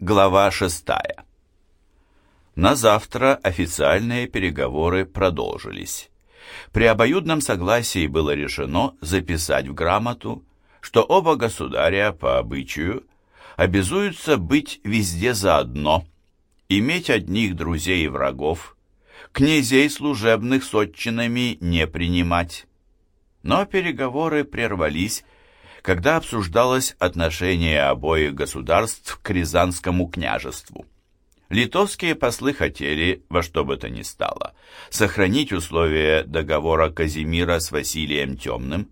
Глава шестая. На завтра официальные переговоры продолжились. При обоюдном согласии было решено записать в грамоту, что оба государя по обычаю обязуются быть везде заодно, иметь одних друзей и врагов, князей служебных с отчинами не принимать. Но переговоры прервались, когда обсуждалось отношение обоих государств к Рязанскому княжеству. Литовские послы хотели, во что бы то ни стало, сохранить условия договора Казимира с Василием Темным.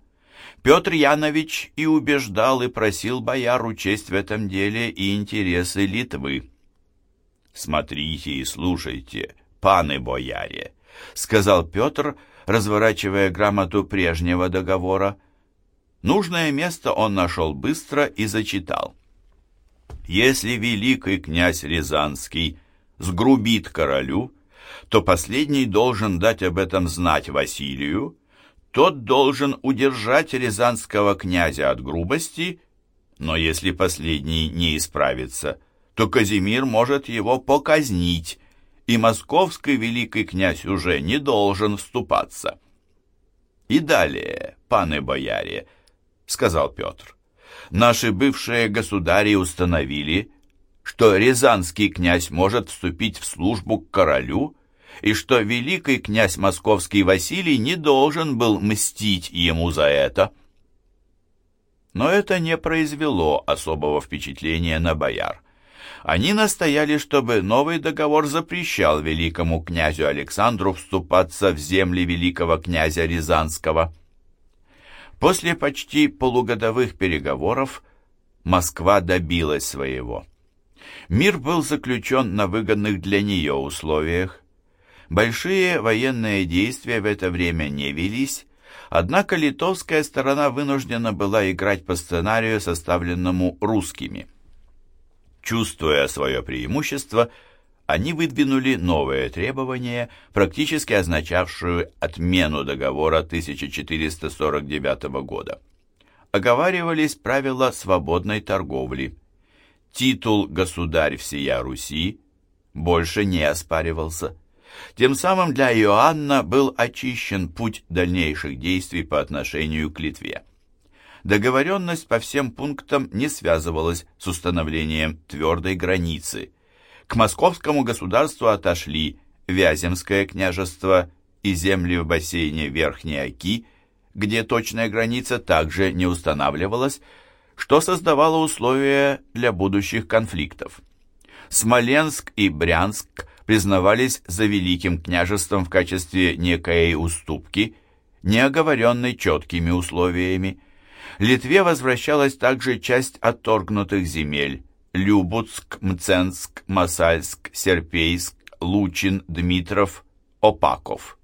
Петр Янович и убеждал и просил бояр учесть в этом деле и интересы Литвы. «Смотрите и слушайте, паны бояре», — сказал Петр, разворачивая грамоту прежнего договора. Нужное место он нашел быстро и зачитал. Если великий князь Рязанский сгрубит королю, то последний должен дать об этом знать Василию, тот должен удержать рязанского князя от грубости, но если последний не исправится, то Казимир может его показнить, и московский великий князь уже не должен вступаться. И далее, паны бояре, — сказал Петр. «Наши бывшие государи установили, что рязанский князь может вступить в службу к королю, и что великий князь московский Василий не должен был мстить ему за это». Но это не произвело особого впечатления на бояр. Они настояли, чтобы новый договор запрещал великому князю Александру вступаться в земли великого князя Рязанского. После почти полугодовых переговоров Москва добилась своего. Мир был заключен на выгодных для нее условиях. Большие военные действия в это время не велись, однако литовская сторона вынуждена была играть по сценарию, составленному русскими. Чувствуя свое преимущество, они выдвинули новые требования, практически означавшую отмену договора 1449 года. Оговаривались правила свободной торговли. Титул «Государь всея Руси» больше не оспаривался. Тем самым для Иоанна был очищен путь дальнейших действий по отношению к Литве. Договоренность по всем пунктам не связывалась с установлением твердой границы – к московскому государству отошли Вяземское княжество и земли в бассейне Верхней Оки, где точная граница также не устанавливалась, что создавало условия для будущих конфликтов. Смоленск и Брянск признавались за Великим княжеством в качестве некой уступки, не оговоренной четкими условиями. Литве возвращалась также часть отторгнутых земель, Любутск, Мценск, Масальск, Серпейск, Лучин, Дмитров, Опаков.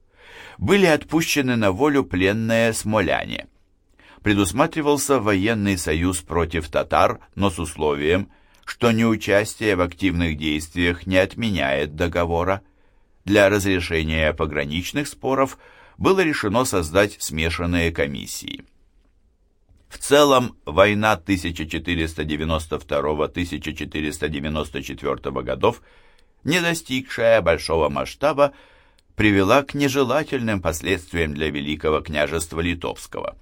Были отпущены на волю пленные смоляне. Предусматривался военный союз против татар, но с условием, что неучастие в активных действиях не отменяет договора. Для разрешения пограничных споров было решено создать смешанные комиссии. В целом, война 1492-1494 годов, не достигшая большого масштаба, привела к нежелательным последствиям для Великого княжества Литовского.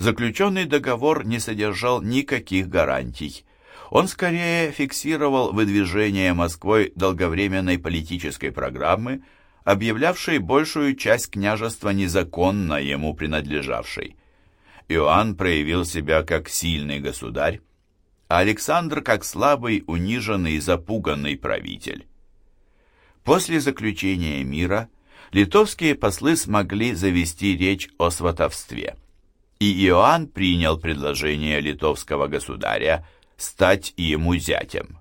Заключенный договор не содержал никаких гарантий. Он скорее фиксировал выдвижение Москвой долговременной политической программы, объявлявшей большую часть княжества незаконно ему принадлежавшей. Иоанн проявил себя как сильный государь, а Александр как слабый, униженный и запуганный правитель. После заключения мира литовские послы смогли завести речь о сватовстве, и Иоанн принял предложение литовского государя стать ему зятем.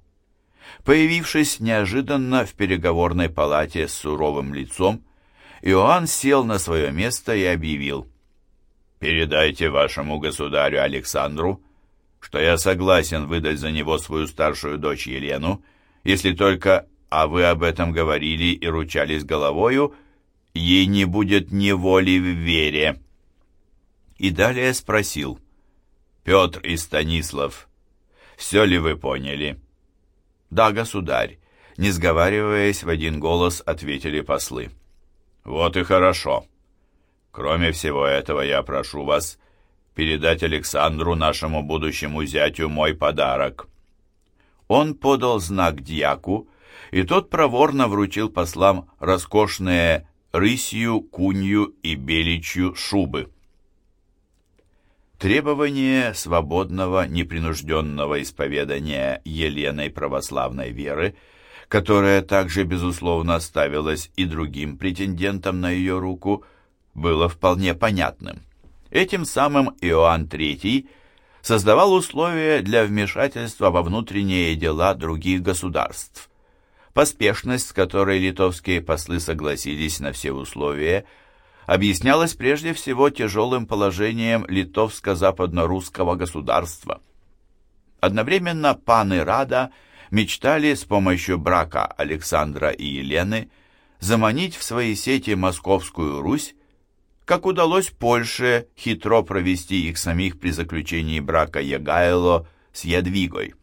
Появившись неожиданно в переговорной палате с суровым лицом, Иоанн сел на свое место и объявил – Передайте вашему государю Александру, что я согласен выдать за него свою старшую дочь Елену, если только, а вы об этом говорили и ручались головою, ей не будет неволи в вере. И далее спросил, Петр и Станислав, все ли вы поняли? «Да, государь», не сговариваясь, в один голос ответили послы. «Вот и хорошо. Кроме всего этого, я прошу вас передать Александру, нашему будущему зятю, мой подарок». Он подал знак дьяку, и тот проворно вручил послам роскошные рысью, кунью и беличью шубы. Требование свободного, непринужденного исповедания Еленой православной веры, которое также, безусловно, ставилось и другим претендентам на ее руку, было вполне понятным. Этим самым Иоанн III создавал условия для вмешательства во внутренние дела других государств. Поспешность, с которой литовские послы согласились на все условия – объяснялось прежде всего тяжелым положением литовско-западно-русского государства. Одновременно паны Рада мечтали с помощью брака Александра и Елены заманить в свои сети Московскую Русь, как удалось Польше хитро провести их самих при заключении брака Ягайло с Ядвигой.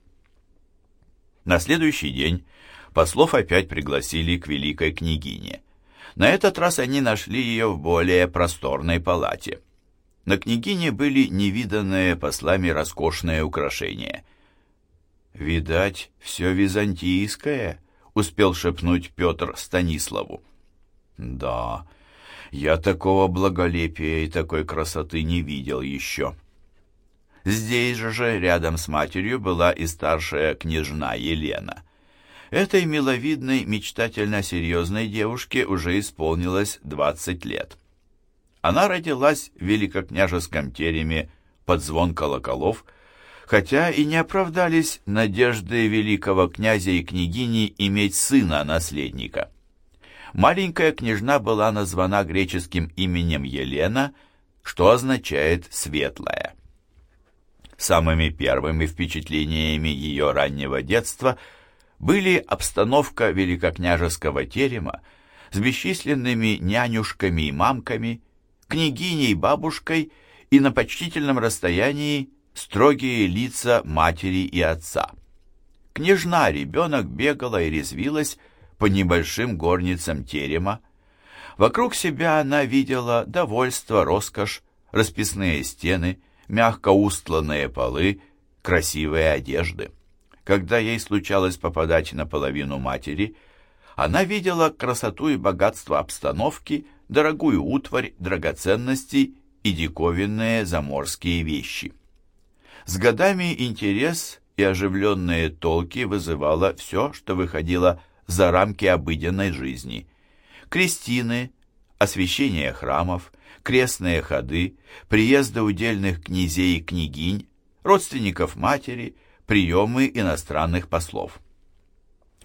На следующий день послов опять пригласили к великой княгине. На этот раз они нашли ее в более просторной палате. На княгине были невиданные послами роскошные украшения. «Видать, все византийское», — успел шепнуть Петр Станиславу. «Да, я такого благолепия и такой красоты не видел еще». Здесь же, рядом с матерью, была и старшая княжна Елена — Этой миловидной, мечтательно-серьезной девушке уже исполнилось 20 лет. Она родилась в великокняжеском тереме под звон колоколов, хотя и не оправдались надежды великого князя и княгини иметь сына-наследника. Маленькая княжна была названа греческим именем Елена, что означает «светлая». Самыми первыми впечатлениями ее раннего детства – были обстановка великокняжеского терема с бесчисленными нянюшками и мамками, княгиней, бабушкой и на почтительном расстоянии строгие лица матери и отца. Княжна ребенок бегала и резвилась по небольшим горницам терема. Вокруг себя она видела довольство, роскошь, расписные стены, мягко устланные полы, красивые одежды. Когда ей случалось попадать на половину матери, она видела красоту и богатство обстановки, дорогую утварь, драгоценности и диковинные заморские вещи. С годами интерес и оживленные толки вызывало все, что выходило за рамки обыденной жизни. Крестины, освящение храмов, крестные ходы, приезды удельных князей и княгинь, родственников матери, приемы иностранных послов.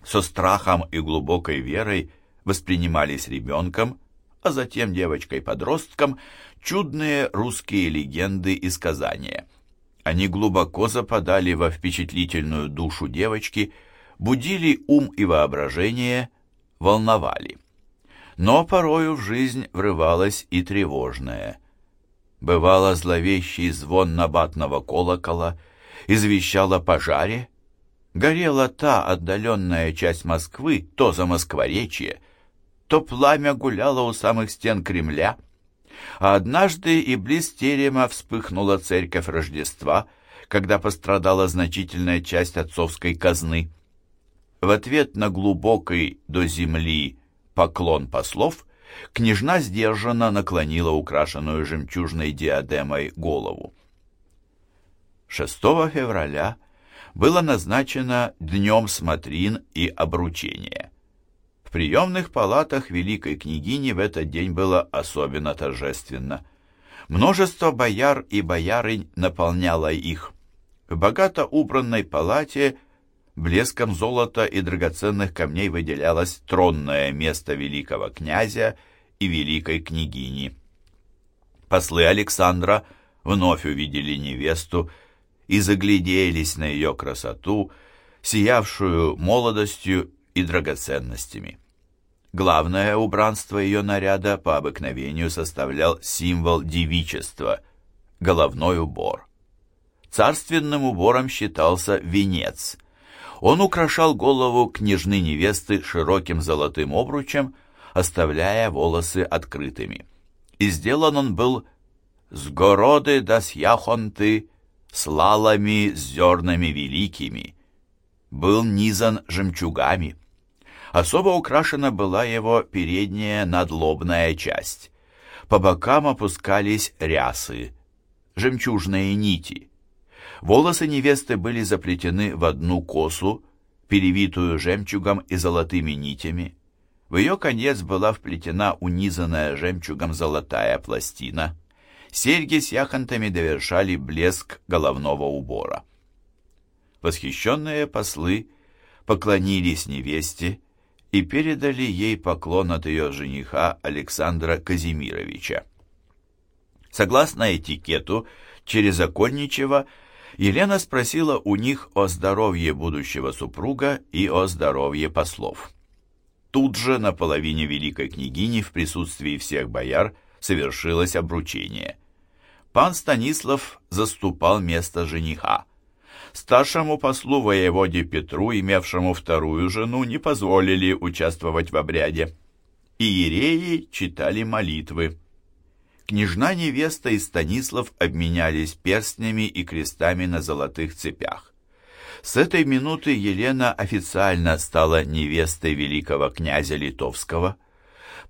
Со страхом и глубокой верой воспринимались ребенком, а затем девочкой-подростком, чудные русские легенды и сказания. Они глубоко западали во впечатлительную душу девочки, будили ум и воображение, волновали. Но порою в жизнь врывалось и тревожное. Бывало зловещий звон набатного колокола — извещал о пожаре. Горела та отдаленная часть Москвы, то за Москворечье, то пламя гуляло у самых стен Кремля. А однажды и близ терема вспыхнула церковь Рождества, когда пострадала значительная часть отцовской казны. В ответ на глубокий до земли поклон послов княжна сдержанно наклонила украшенную жемчужной диадемой голову. 6 февраля было назначено днем смотрин и обручения. В приемных палатах великой княгини в этот день было особенно торжественно. Множество бояр и боярынь наполняло их. В богато убранной палате блеском золота и драгоценных камней выделялось тронное место великого князя и великой княгини. Послы Александра вновь увидели невесту и загляделись на ее красоту, сиявшую молодостью и драгоценностями. Главное убранство ее наряда по обыкновению составлял символ девичества – головной убор. Царственным убором считался венец. Он украшал голову княжны невесты широким золотым обручем, оставляя волосы открытыми. И сделан он был с городы да с яхонты, с лалами, с зернами великими. Был низан жемчугами. Особо украшена была его передняя надлобная часть. По бокам опускались рясы, жемчужные нити. Волосы невесты были заплетены в одну косу, перевитую жемчугом и золотыми нитями. В ее конец была вплетена унизанная жемчугом золотая пластина. Серьги с яхонтами довершали блеск головного убора. Восхищенные послы поклонились невесте и передали ей поклон от ее жениха Александра Казимировича. Согласно этикету, через окольничего Елена спросила у них о здоровье будущего супруга и о здоровье послов. Тут же на половине великой княгини в присутствии всех бояр совершилось обручение. Пан Станислав заступал место жениха. Старшему послу воеводе Петру, имевшему вторую жену, не позволили участвовать в обряде. Иереи читали молитвы. Княжна-невеста и Станислав обменялись перстнями и крестами на золотых цепях. С этой минуты Елена официально стала невестой великого князя Литовского.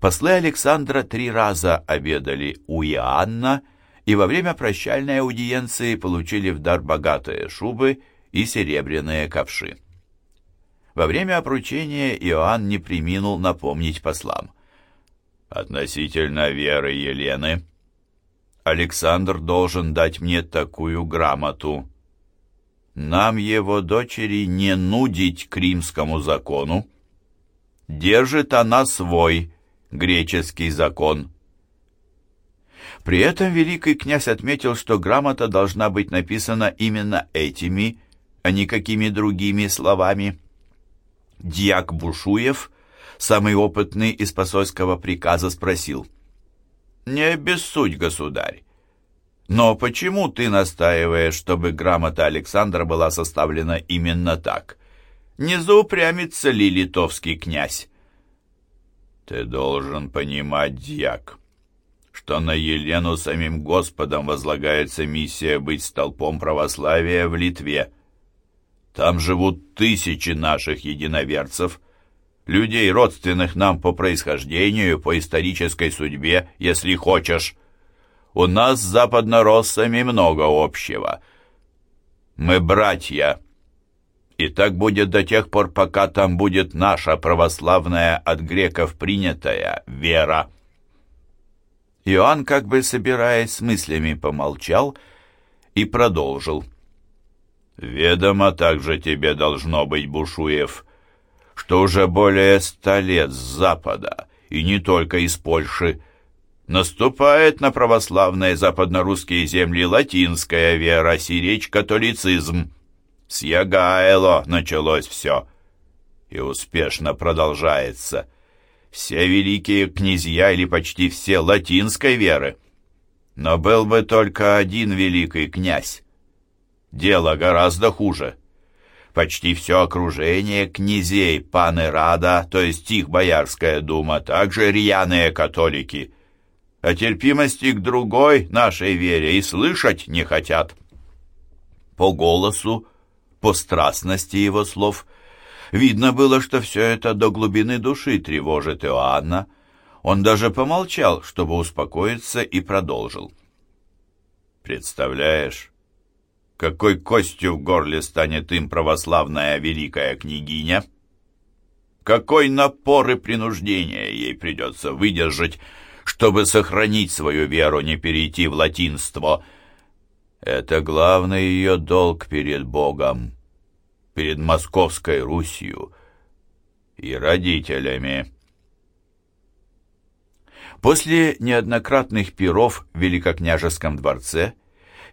Послы Александра три раза обедали у Иоанна и во время прощальной аудиенции получили в дар богатые шубы и серебряные ковши. Во время обручения Иоанн не приминул напомнить послам. «Относительно веры Елены, Александр должен дать мне такую грамоту. Нам, его дочери, не нудить к римскому закону. Держит она свой греческий закон. При этом великий князь отметил, что грамота должна быть написана именно этими, а не какими другими словами. Дьяк Бушуев, самый опытный из посольского приказа, спросил — «Не обессудь, государь. Но почему ты настаиваешь, чтобы грамота Александра была составлена именно так? Не заупрямится ли литовский князь?» «Ты должен понимать, дьяк, что на Елену самим Господом возлагается миссия быть столпом православия в Литве. Там живут тысячи наших единоверцев» людей, родственных нам по происхождению, по исторической судьбе, если хочешь. У нас с западнороссами много общего. Мы братья. И так будет до тех пор, пока там будет наша православная от греков принятая вера. Иоанн, как бы собираясь с мыслями, помолчал и продолжил. «Ведомо также тебе должно быть, Бушуев, что уже более ста лет с Запада, и не только из Польши, наступает на православные западнорусские земли латинская вера, сиречь католицизм. С Ягайло началось все, и успешно продолжается. Все великие князья или почти все латинской веры. Но был бы только один великий князь. Дело гораздо хуже. Почти все окружение князей паны Рада, то есть их боярская дума, также рьяные католики. О терпимости к другой нашей вере и слышать не хотят. По голосу, по страстности его слов, видно было, что все это до глубины души тревожит Иоанна. Он даже помолчал, чтобы успокоиться, и продолжил. «Представляешь, какой костью в горле станет им православная великая княгиня? Какой напор и принуждение ей придется выдержать, чтобы сохранить свою веру, не перейти в латинство? Это главный ее долг перед Богом, перед Московской Русью и родителями. После неоднократных пиров в Великокняжеском дворце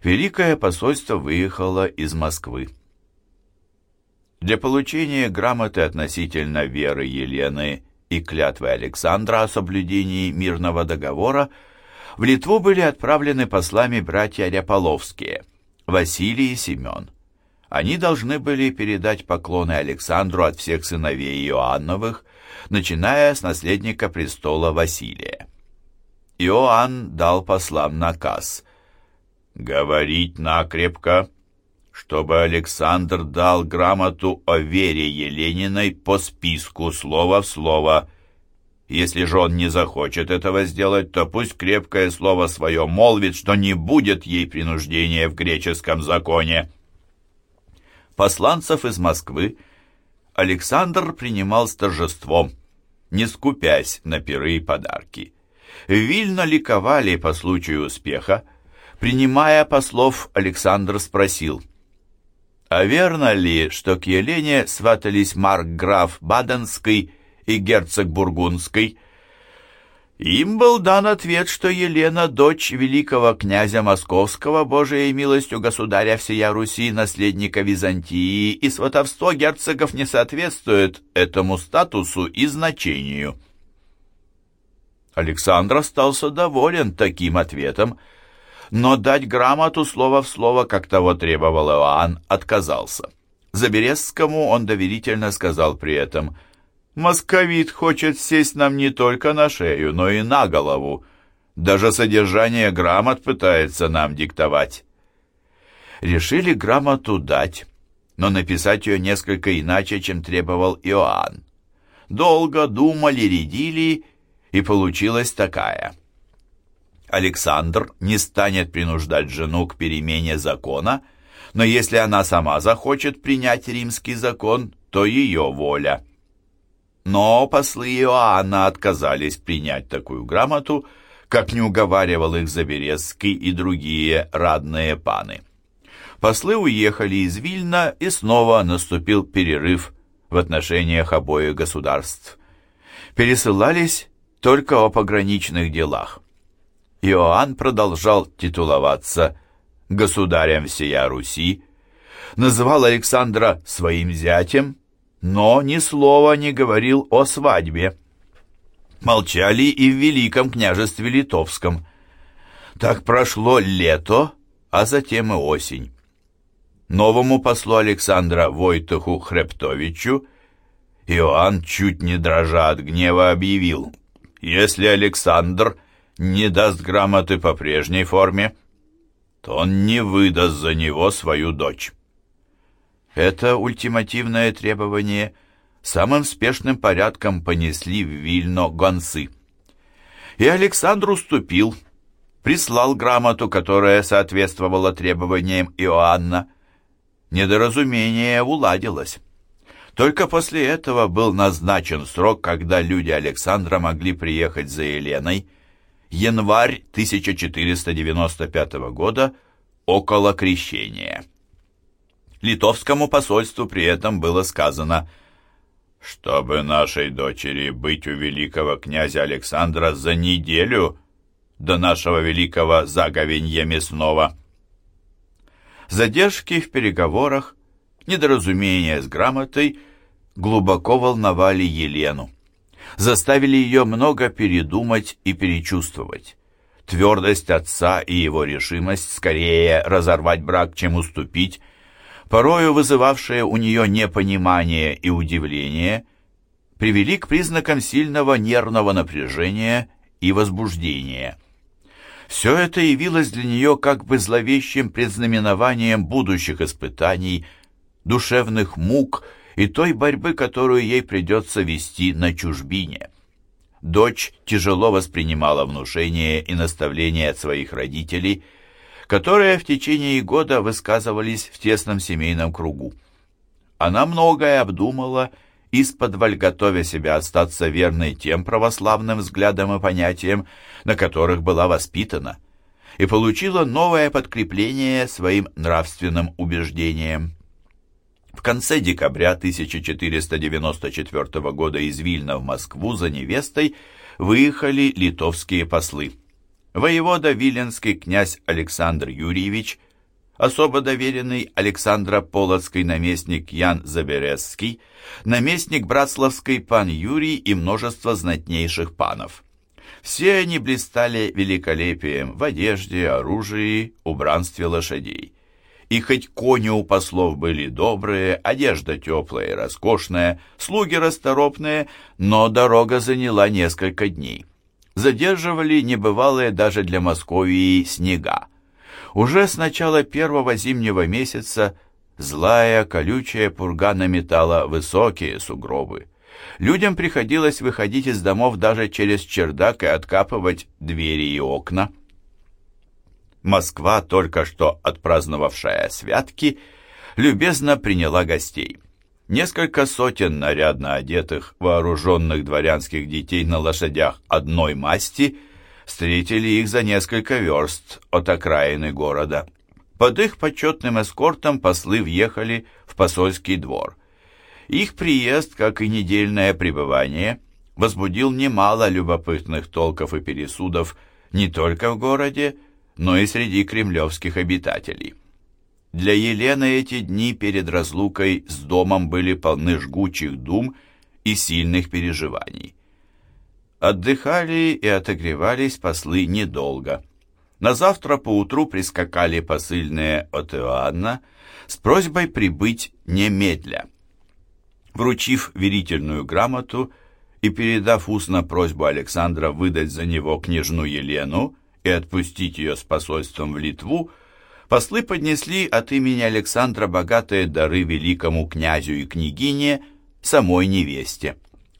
Великое посольство выехало из Москвы. Для получения грамоты относительно веры Елены и клятвы Александра о соблюдении мирного договора в Литву были отправлены послами братья Ряполовские, Василий и Семен. они должны были передать поклоны Александру от всех сыновей Иоанновых, начиная с наследника престола Василия. Иоанн дал послам наказ «Говорить накрепко, чтобы Александр дал грамоту о вере Елениной по списку слово в слово. Если же он не захочет этого сделать, то пусть крепкое слово свое молвит, что не будет ей принуждения в греческом законе». Посланцев из Москвы Александр принимал с торжеством, не скупясь на пиры и подарки. Вильно ликовали по случаю успеха. Принимая послов, Александр спросил, «А верно ли, что к Елене сватались марк-граф Баденский и герцог Бургундский?» Им был дан ответ, что Елена, дочь великого князя Московского, Божией милостью государя всея Руси, наследника Византии, и сватовство герцогов не соответствует этому статусу и значению. Александр остался доволен таким ответом, но дать грамоту слово в слово, как того требовал Иоанн, отказался. Заберезскому он доверительно сказал при этом «Московит хочет сесть нам не только на шею, но и на голову. Даже содержание грамот пытается нам диктовать». Решили грамоту дать, но написать ее несколько иначе, чем требовал Иоанн. Долго думали, рядили и получилась такая. Александр не станет принуждать жену к перемене закона, но если она сама захочет принять римский закон, то ее воля. Но послы Иоанна отказались принять такую грамоту, как не уговаривал их Заберезский и другие радные паны. Послы уехали из Вильна, и снова наступил перерыв в отношениях обоих государств. Пересылались только о пограничных делах. Иоанн продолжал титуловаться государем всея Руси, называл Александра своим зятем, но ни слова не говорил о свадьбе. Молчали и в Великом княжестве Литовском. Так прошло лето, а затем и осень. Новому послу Александра Войтуху Хребтовичу Иоанн, чуть не дрожа от гнева, объявил – если Александр не даст грамоты по прежней форме, то он не выдаст за него свою дочь. Это ультимативное требование самым спешным порядком понесли в Вильно гонцы. И Александр уступил, прислал грамоту, которая соответствовала требованиям Иоанна. Недоразумение уладилось. Только после этого был назначен срок, когда люди Александра могли приехать за Еленой. Январь 1495 года, около крещения. Литовскому посольству при этом было сказано «Чтобы нашей дочери быть у великого князя Александра за неделю до нашего великого заговенья мясного». Задержки в переговорах недоразумения с грамотой глубоко волновали Елену. Заставили ее много передумать и перечувствовать. Твердость отца и его решимость скорее разорвать брак, чем уступить, порою вызывавшие у нее непонимание и удивление, привели к признакам сильного нервного напряжения и возбуждения. Все это явилось для нее как бы зловещим предзнаменованием будущих испытаний, душевных мук и той борьбы, которую ей придется вести на чужбине. Дочь тяжело воспринимала внушения и наставления от своих родителей, которые в течение года высказывались в тесном семейном кругу. Она многое обдумала, исподволь готовя себя остаться верной тем православным взглядам и понятиям, на которых была воспитана, и получила новое подкрепление своим нравственным убеждениям. В конце декабря 1494 года из Вильна в Москву за невестой выехали литовские послы. Воевода Виленский князь Александр Юрьевич, особо доверенный Александра Полоцкий наместник Ян Заберезский, наместник Братславский пан Юрий и множество знатнейших панов. Все они блистали великолепием в одежде, оружии, убранстве лошадей. И хоть кони у послов были добрые, одежда теплая и роскошная, слуги расторопные, но дорога заняла несколько дней. Задерживали небывалые даже для Московии снега. Уже с начала первого зимнего месяца злая колючая пурга наметала высокие сугробы. Людям приходилось выходить из домов даже через чердак и откапывать двери и окна. Москва, только что отпраздновавшая святки, любезно приняла гостей. Несколько сотен нарядно одетых, вооруженных дворянских детей на лошадях одной масти встретили их за несколько верст от окраины города. Под их почетным эскортом послы въехали в посольский двор. Их приезд, как и недельное пребывание, возбудил немало любопытных толков и пересудов не только в городе, но и среди кремлевских обитателей. Для Елены эти дни перед разлукой с домом были полны жгучих дум и сильных переживаний. Отдыхали и отогревались послы недолго. На завтра поутру прискакали посыльные от Иоанна с просьбой прибыть немедля. Вручив верительную грамоту и передав устно просьбу Александра выдать за него княжну Елену, и отпустить ее с посольством в Литву, послы поднесли от имени Александра богатые дары великому князю и княгине, самой невесте.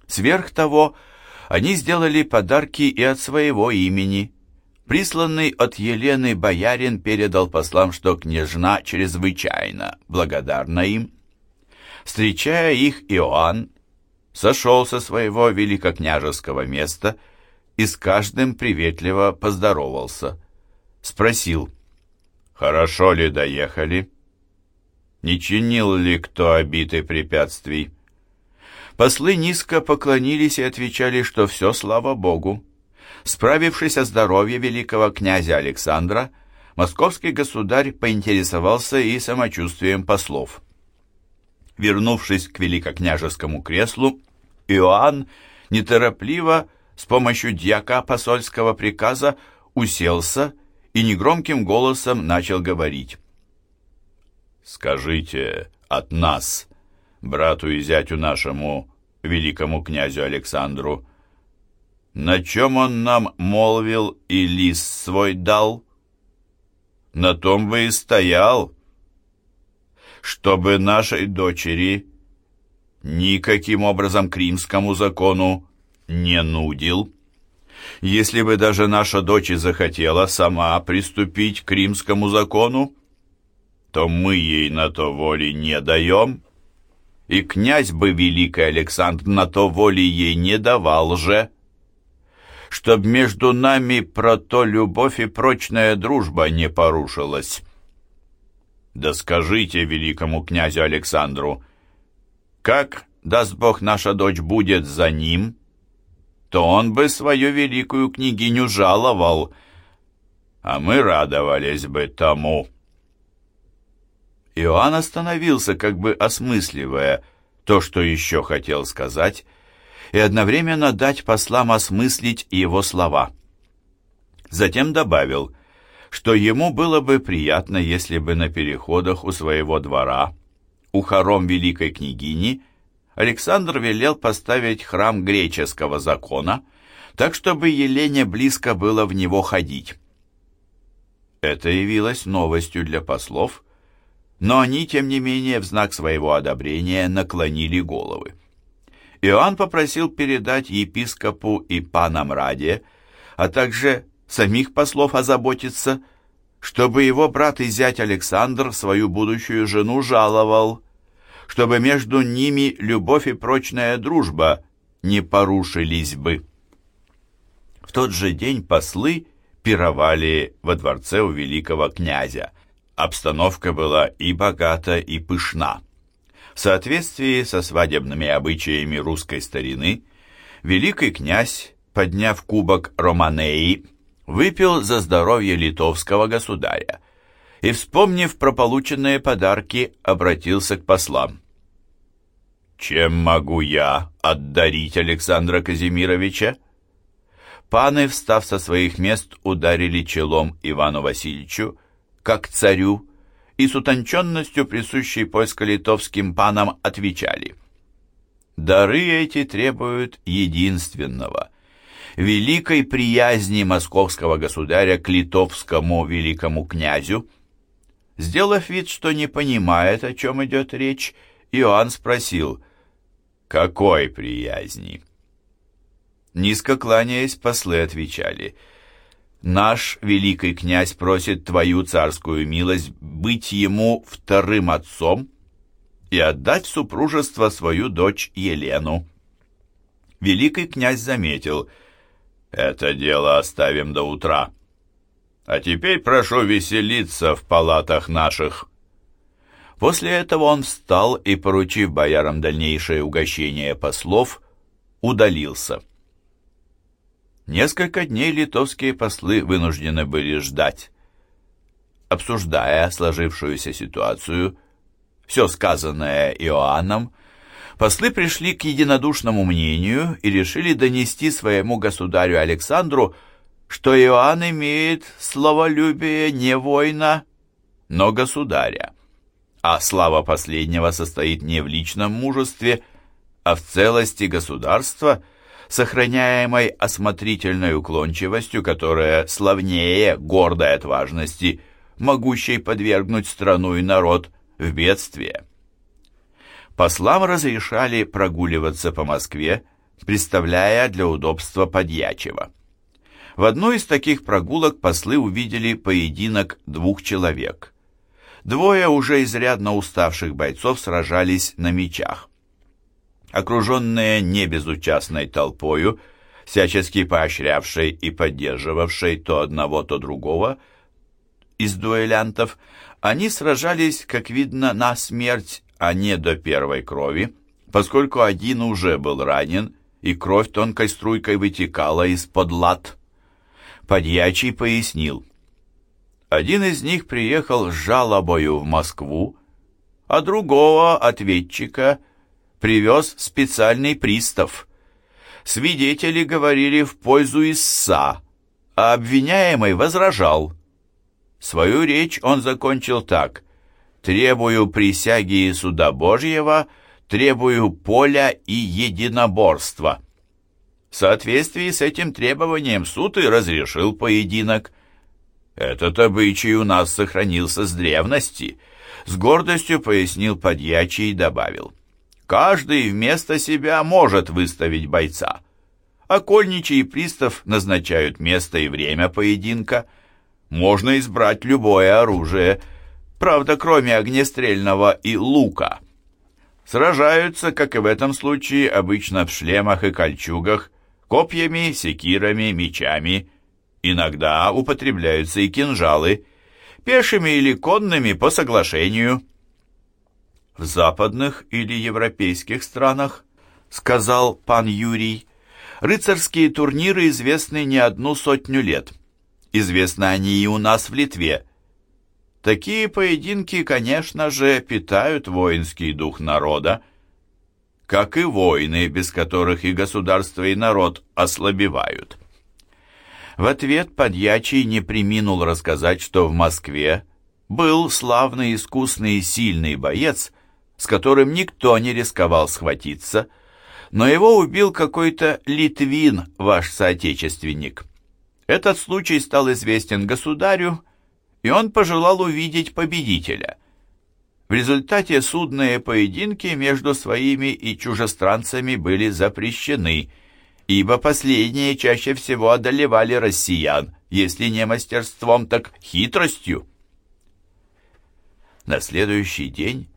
Сверх того, они сделали подарки и от своего имени. Присланный от Елены боярин передал послам, что княжна чрезвычайно благодарна им. Встречая их, Иоанн сошел со своего великокняжеского места и с каждым приветливо поздоровался. Спросил, «Хорошо ли доехали? Не чинил ли кто обиты препятствий?» Послы низко поклонились и отвечали, что все, слава Богу. Справившись о здоровье великого князя Александра, московский государь поинтересовался и самочувствием послов. Вернувшись к великокняжескому креслу, Иоанн неторопливо с помощью дьяка посольского приказа уселся и негромким голосом начал говорить. «Скажите от нас, брату и зятю нашему, великому князю Александру, на чем он нам молвил и лист свой дал? На том бы и стоял, чтобы нашей дочери никаким образом к римскому закону не нудил. Если бы даже наша дочь захотела сама приступить к римскому закону, то мы ей на то воли не даем, и князь бы великий Александр на то воли ей не давал же, чтоб между нами про то любовь и прочная дружба не порушилась. Да скажите великому князю Александру, как, даст Бог, наша дочь будет за ним, — то он бы свою великую княгиню жаловал, а мы радовались бы тому. Иоанн остановился, как бы осмысливая то, что еще хотел сказать, и одновременно дать послам осмыслить его слова. Затем добавил, что ему было бы приятно, если бы на переходах у своего двора, у хором великой княгини, Александр велел поставить храм греческого закона, так чтобы Елене близко было в него ходить. Это явилось новостью для послов, но они, тем не менее, в знак своего одобрения наклонили головы. Иоанн попросил передать епископу и панам Раде, а также самих послов озаботиться, чтобы его брат и зять Александр свою будущую жену жаловал, чтобы между ними любовь и прочная дружба не порушились бы. В тот же день послы пировали во дворце у великого князя. Обстановка была и богата, и пышна. В соответствии со свадебными обычаями русской старины, великий князь, подняв кубок Романеи, выпил за здоровье литовского государя, и, вспомнив про полученные подарки, обратился к послам. «Чем могу я отдарить Александра Казимировича?» Паны, встав со своих мест, ударили челом Ивану Васильевичу, как царю, и с утонченностью, присущей польско-литовским панам, отвечали «Дары эти требуют единственного» великой приязни московского государя к литовскому великому князю. Сделав вид, что не понимает, о чем идет речь, Иоанн спросил, «Какой приязни?» Низко кланяясь, послы отвечали, «Наш великий князь просит твою царскую милость быть ему вторым отцом и отдать в супружество свою дочь Елену». Великий князь заметил – это дело оставим до утра. А теперь прошу веселиться в палатах наших». После этого он встал и, поручив боярам дальнейшее угощение послов, удалился. Несколько дней литовские послы вынуждены были ждать. Обсуждая сложившуюся ситуацию, все сказанное Иоанном послы пришли к единодушному мнению и решили донести своему государю Александру, что Иоанн имеет словолюбие не воина, но государя, а слава последнего состоит не в личном мужестве, а в целости государства, сохраняемой осмотрительной уклончивостью, которая славнее гордой отважности, могущей подвергнуть страну и народ в бедствие. Послам разрешали прогуливаться по Москве, представляя для удобства подьячего. В одной из таких прогулок послы увидели поединок двух человек. Двое уже изрядно уставших бойцов сражались на мечах. Окруженные небезучастной толпою, всячески поощрявшей и поддерживавшей то одного, то другого из дуэлянтов, они сражались, как видно, на смерть а не до первой крови, поскольку один уже был ранен, и кровь тонкой струйкой вытекала из-под лад. Подьячий пояснил. Один из них приехал с жалобою в Москву, а другого, ответчика, привез специальный пристав. Свидетели говорили в пользу истца, а обвиняемый возражал. Свою речь он закончил так. Требую присяги и суда Божьего, требую поля и единоборства. В соответствии с этим требованием суд и разрешил поединок. Этот обычай у нас сохранился с древности. С гордостью пояснил подьячий и добавил. Каждый вместо себя может выставить бойца. Окольничий и пристав назначают место и время поединка. Можно избрать любое оружие – правда, кроме огнестрельного и лука. Сражаются, как и в этом случае, обычно в шлемах и кольчугах, копьями, секирами, мечами. Иногда употребляются и кинжалы, пешими или конными по соглашению. В западных или европейских странах, сказал пан Юрий, рыцарские турниры известны не одну сотню лет. Известны они и у нас в Литве, Такие поединки, конечно же, питают воинский дух народа, как и войны, без которых и государство, и народ ослабевают. В ответ подьячий не приминул рассказать, что в Москве был славный, искусный и сильный боец, с которым никто не рисковал схватиться, но его убил какой-то литвин, ваш соотечественник. Этот случай стал известен государю, и он пожелал увидеть победителя. В результате судные поединки между своими и чужестранцами были запрещены, ибо последние чаще всего одолевали россиян, если не мастерством, так хитростью. На следующий день,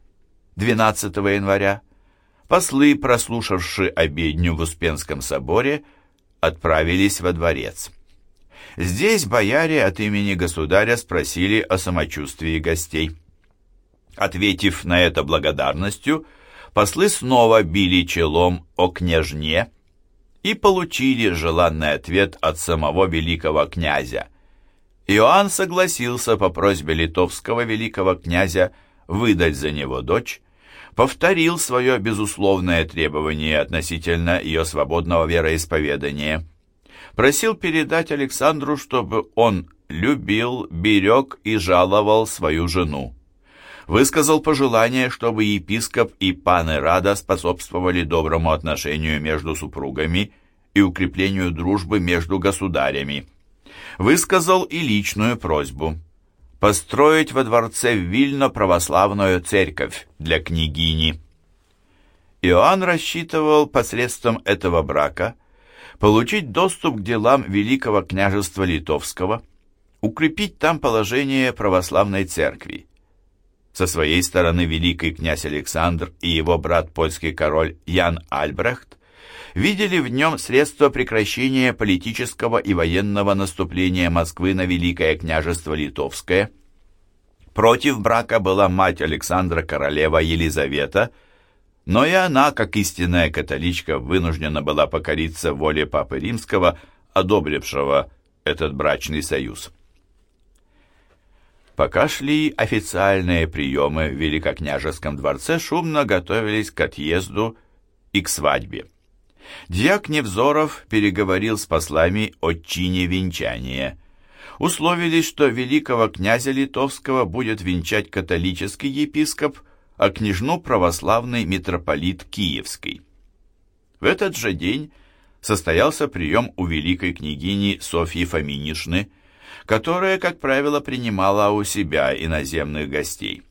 12 января, послы, прослушавшие обедню в Успенском соборе, отправились во дворец. Здесь бояре от имени государя спросили о самочувствии гостей. Ответив на это благодарностью, послы снова били челом о княжне и получили желанный ответ от самого великого князя. Иоанн согласился по просьбе литовского великого князя выдать за него дочь, повторил свое безусловное требование относительно ее свободного вероисповедания – просил передать Александру, чтобы он любил, берег и жаловал свою жену. Высказал пожелание, чтобы епископ и паны Рада способствовали доброму отношению между супругами и укреплению дружбы между государями. Высказал и личную просьбу построить во дворце Вильно православную церковь для княгини. Иоанн рассчитывал посредством этого брака получить доступ к делам Великого княжества Литовского, укрепить там положение православной церкви. Со своей стороны великий князь Александр и его брат польский король Ян Альбрехт видели в нем средство прекращения политического и военного наступления Москвы на Великое княжество Литовское. Против брака была мать Александра королева Елизавета – но и она, как истинная католичка, вынуждена была покориться воле Папы Римского, одобрившего этот брачный союз. Пока шли официальные приемы в Великокняжеском дворце, шумно готовились к отъезду и к свадьбе. Дьяк Невзоров переговорил с послами о чине венчания. Условились, что великого князя литовского будет венчать католический епископ – а княжну православный митрополит Киевский. В этот же день состоялся прием у великой княгини Софьи Фоминишны, которая, как правило, принимала у себя иноземных гостей.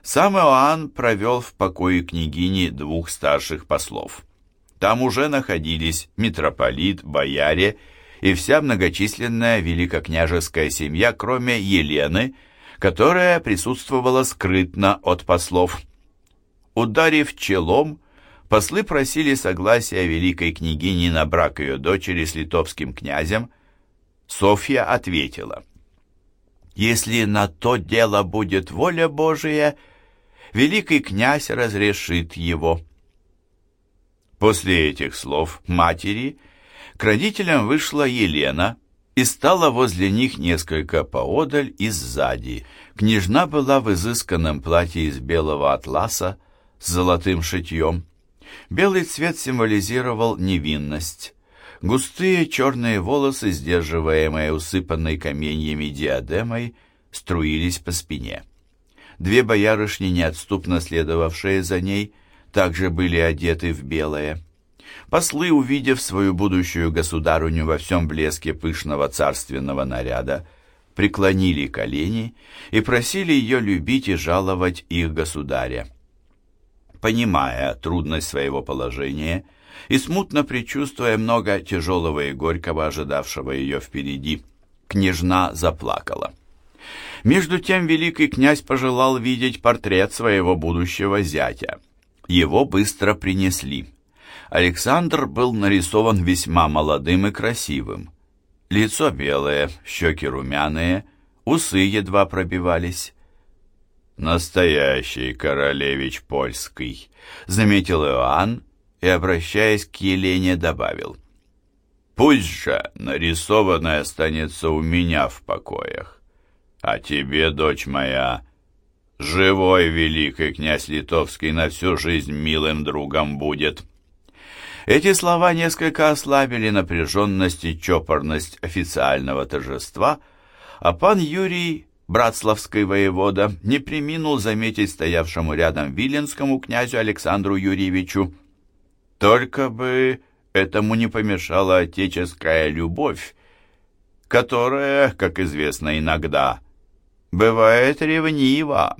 Сам Иоанн провел в покое княгини двух старших послов. Там уже находились митрополит, бояре и вся многочисленная великокняжеская семья, кроме Елены, которая присутствовала скрытно от послов. Ударив челом, послы просили согласия великой княгини на брак ее дочери с литовским князем. Софья ответила, «Если на то дело будет воля Божия, великий князь разрешит его». После этих слов матери к родителям вышла Елена, и стала возле них несколько поодаль и сзади. Княжна была в изысканном платье из белого атласа с золотым шитьем. Белый цвет символизировал невинность. Густые черные волосы, сдерживаемые усыпанной каменьями диадемой, струились по спине. Две боярышни, неотступно следовавшие за ней, также были одеты в белое. Послы, увидев свою будущую государыню во всем блеске пышного царственного наряда, преклонили колени и просили ее любить и жаловать их государя. Понимая трудность своего положения и смутно предчувствуя много тяжелого и горького, ожидавшего ее впереди, княжна заплакала. Между тем великий князь пожелал видеть портрет своего будущего зятя. Его быстро принесли. Александр был нарисован весьма молодым и красивым. Лицо белое, щеки румяные, усы едва пробивались. «Настоящий королевич польский», — заметил Иоанн и, обращаясь к Елене, добавил. «Пусть же нарисованное останется у меня в покоях, а тебе, дочь моя, живой великий князь Литовский на всю жизнь милым другом будет». Эти слова несколько ослабили напряженность и чопорность официального торжества, а пан Юрий, братславский воевода, не приминул заметить стоявшему рядом Виленскому князю Александру Юрьевичу. Только бы этому не помешала отеческая любовь, которая, как известно иногда, бывает ревнива.